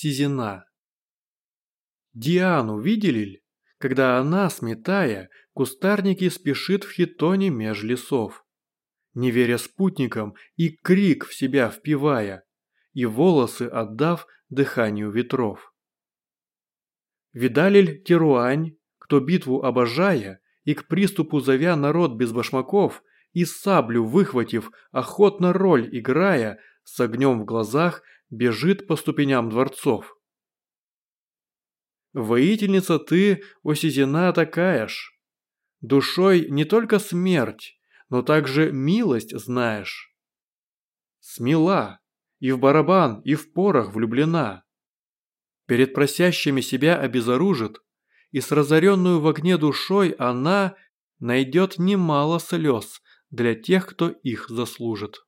Сизина. Диану видели ли, когда она, сметая, кустарники спешит в хитоне меж лесов, не веря спутникам и крик в себя впивая, и волосы отдав дыханию ветров. Видали ль Теруань, кто битву обожая, и к приступу зовя народ без башмаков, и саблю выхватив, охотно роль играя, с огнем в глазах бежит по ступеням дворцов. Воительница ты, осизена такая ж. Душой не только смерть, но также милость знаешь. Смела, и в барабан, и в порох влюблена. Перед просящими себя обезоружит, и с разоренную в огне душой она найдет немало слез для тех, кто их заслужит.